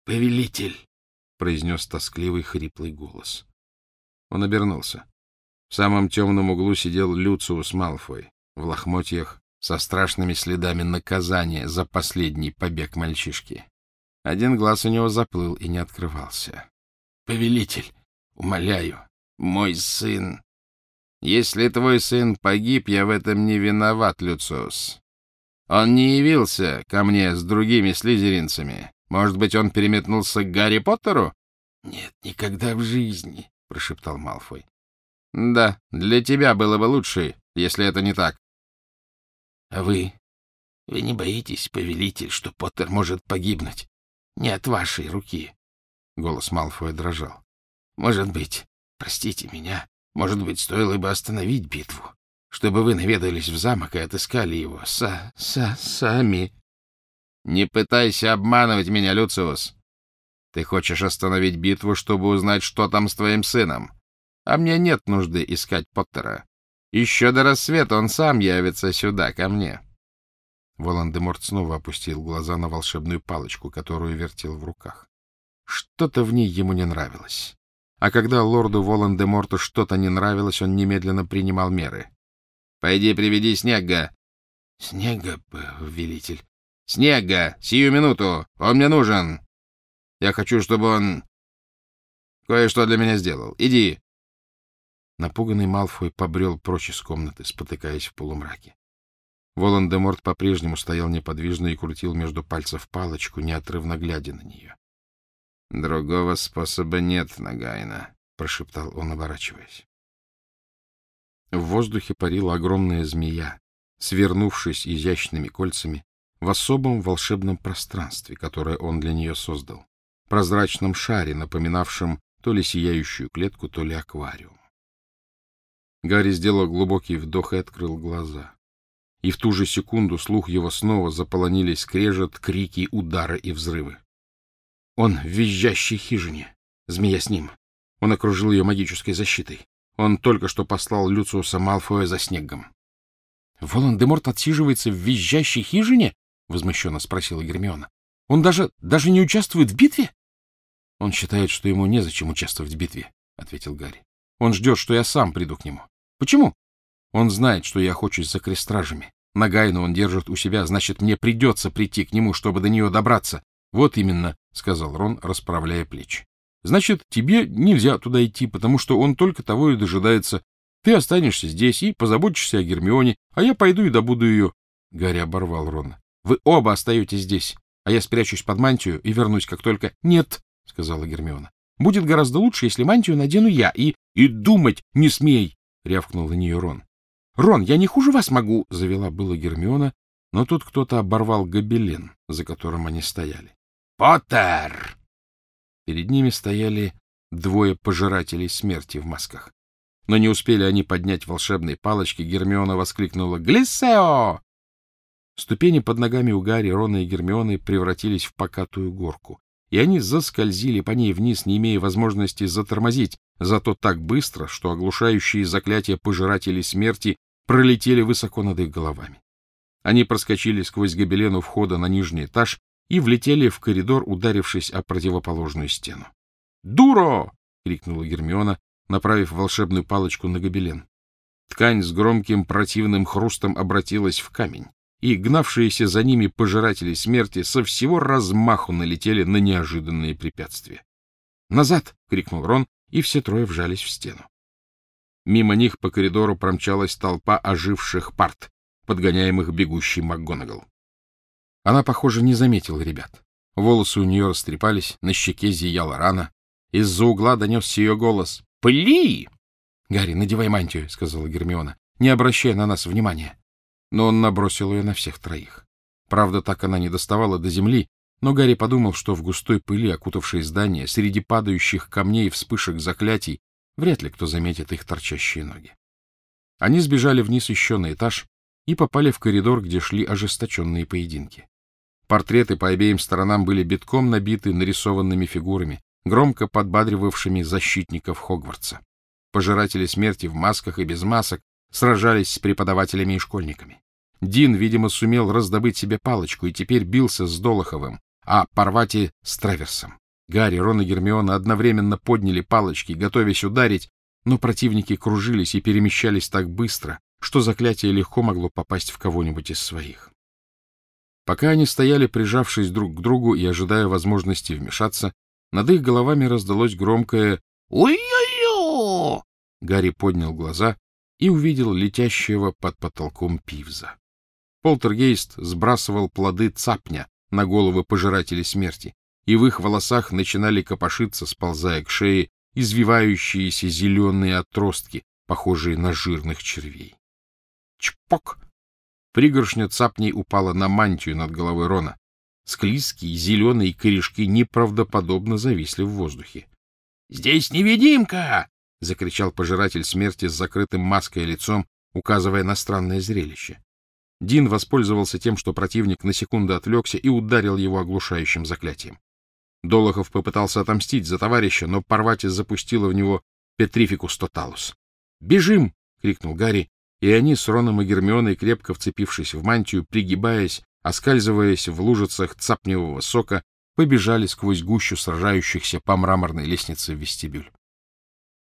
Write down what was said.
— Повелитель! — произнес тоскливый хриплый голос. Он обернулся. В самом темном углу сидел Люциус Малфой в лохмотьях со страшными следами наказания за последний побег мальчишки. Один глаз у него заплыл и не открывался. — Повелитель, умоляю, мой сын... — Если твой сын погиб, я в этом не виноват, Люциус. Он не явился ко мне с другими слизеринцами. Может быть, он переметнулся к Гарри Поттеру? — Нет, никогда в жизни, — прошептал Малфой. — Да, для тебя было бы лучше, если это не так. — А вы? Вы не боитесь, повелитель, что Поттер может погибнуть? Не от вашей руки. Голос Малфоя дрожал. — Может быть, простите меня, может быть, стоило бы остановить битву, чтобы вы наведались в замок и отыскали его са са сами. Не пытайся обманывать меня, Люциус. Ты хочешь остановить битву, чтобы узнать, что там с твоим сыном. А мне нет нужды искать Поттера. Еще до рассвета он сам явится сюда, ко мне. Волан-де-Морт снова опустил глаза на волшебную палочку, которую вертел в руках. Что-то в ней ему не нравилось. А когда лорду Волан-де-Морту что-то не нравилось, он немедленно принимал меры. — Пойди приведи Снега. — Снега, повелитель. — Снега! Сию минуту! Он мне нужен! Я хочу, чтобы он кое-что для меня сделал. Иди! Напуганный Малфой побрел прочь из комнаты, спотыкаясь в полумраке. Волан-де-Морт по-прежнему стоял неподвижно и крутил между пальцев палочку, неотрывно глядя на нее. — Другого способа нет, Нагайна, — прошептал он, оборачиваясь. В воздухе парила огромная змея, свернувшись изящными кольцами в особом волшебном пространстве, которое он для нее создал, прозрачном шаре, напоминавшем то ли сияющую клетку, то ли аквариум. Гарри сделал глубокий вдох и открыл глаза. И в ту же секунду слух его снова заполонили скрежет, крики, удары и взрывы. Он в визжащей хижине. Змея с ним. Он окружил ее магической защитой. Он только что послал Люциуса Малфоя за снегом. — Волан-де-Морт отсиживается в визжащей хижине? — возмущенно спросила Гермиона. — Он даже, даже не участвует в битве? — Он считает, что ему незачем участвовать в битве, — ответил Гарри. — Он ждет, что я сам приду к нему. — Почему? Он знает, что я охочусь за крестражами. Нагайну он держит у себя, значит, мне придется прийти к нему, чтобы до нее добраться. — Вот именно, — сказал Рон, расправляя плечи. — Значит, тебе нельзя туда идти, потому что он только того и дожидается. Ты останешься здесь и позаботишься о Гермионе, а я пойду и добуду ее. Гарри оборвал Рона. — Вы оба остаетесь здесь, а я спрячусь под мантию и вернусь, как только... — Нет, — сказала Гермиона. — Будет гораздо лучше, если мантию надену я, и... — И думать не смей! — рявкнул на нее Рон. — Рон, я не хуже вас могу! — завела была Гермиона, но тут кто-то оборвал гобелен, за которым они стояли. Поттер!» Перед ними стояли двое пожирателей смерти в масках. Но не успели они поднять волшебные палочки, Гермиона воскликнула «Глиссео!». Ступени под ногами у Гарри, Рона и Гермионы превратились в покатую горку, и они заскользили по ней вниз, не имея возможности затормозить, зато так быстро, что оглушающие заклятия пожирателей смерти пролетели высоко над их головами. Они проскочили сквозь гобелен у входа на нижний этаж и влетели в коридор, ударившись о противоположную стену. «Дуро!» — крикнула Гермиона, направив волшебную палочку на гобелен. Ткань с громким противным хрустом обратилась в камень, и гнавшиеся за ними пожиратели смерти со всего размаху налетели на неожиданные препятствия. «Назад!» — крикнул Рон, и все трое вжались в стену. Мимо них по коридору промчалась толпа оживших парт, подгоняемых бегущей МакГонагал. Она, похоже, не заметила ребят. Волосы у нее растрепались, на щеке зияла рана. Из-за угла донесся ее голос. «Пли!» «Гарри, надевай мантию», — сказала Гермиона, не обращая на нас внимания. Но он набросил ее на всех троих. Правда, так она не доставала до земли, но Гарри подумал, что в густой пыли, окутавшей здание, среди падающих камней и вспышек заклятий, вряд ли кто заметит их торчащие ноги. Они сбежали вниз еще на этаж и попали в коридор, где шли ожесточенные поединки. Портреты по обеим сторонам были битком набиты нарисованными фигурами, громко подбадривавшими защитников Хогвартса. Пожиратели смерти в масках и без масок сражались с преподавателями и школьниками. Дин, видимо, сумел раздобыть себе палочку и теперь бился с Долоховым, а Парвати с Траверсом. Гарри, Рон и Гермиона одновременно подняли палочки, готовясь ударить, но противники кружились и перемещались так быстро, что заклятие легко могло попасть в кого-нибудь из своих. Пока они стояли, прижавшись друг к другу и ожидая возможности вмешаться, над их головами раздалось громкое «Ой-ой-ой!». Гарри поднял глаза и увидел летящего под потолком пивза. Полтергейст сбрасывал плоды цапня на головы пожирателей смерти, и в их волосах начинали копошиться, сползая к шее, извивающиеся зеленые отростки, похожие на жирных червей. Чпок! Пригоршня цапней упала на мантию над головой Рона. Склизкие зеленые корешки неправдоподобно зависли в воздухе. — Здесь невидимка! — закричал пожиратель смерти с закрытым маской лицом, указывая на странное зрелище. Дин воспользовался тем, что противник на секунду отвлекся и ударил его оглушающим заклятием. Долохов попытался отомстить за товарища, но Парвати запустила в него Петрификус Тоталус. «Бежим!» — крикнул Гарри, и они с Роном и Гермионой, крепко вцепившись в мантию, пригибаясь, оскальзываясь в лужицах цапневого сока, побежали сквозь гущу сражающихся по мраморной лестнице в вестибюль.